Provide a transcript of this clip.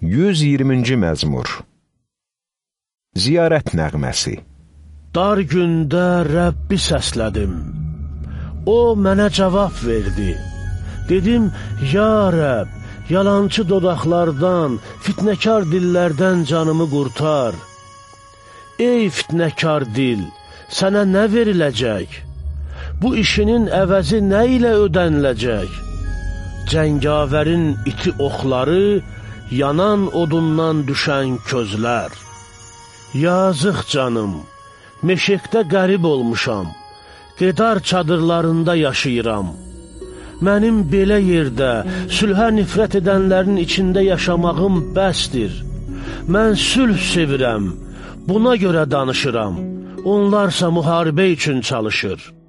120-ci məzmur Ziyarət nəğməsi Dar gündə Rəbbi səslədim. O mənə cavab verdi. Dedim, ya Rəbb, yalançı dodaqlardan, fitnəkar dillərdən canımı qurtar. Ey fitnəkar dil, sənə nə veriləcək? Bu işinin əvəzi nə ilə ödəniləcək? Cəngavərin iti oxları, yanan odundan düşən közlər. Yazıq canım, meşəkdə qərib olmuşam, qedar çadırlarında yaşayıram. Mənim belə yerdə, sülhə nifrət edənlərin içində yaşamağım bəsdir. Mən sülh sevirəm, buna görə danışıram. Onlarsa müharibə üçün çalışır.